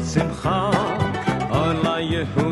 לשמחה, עולה יהודה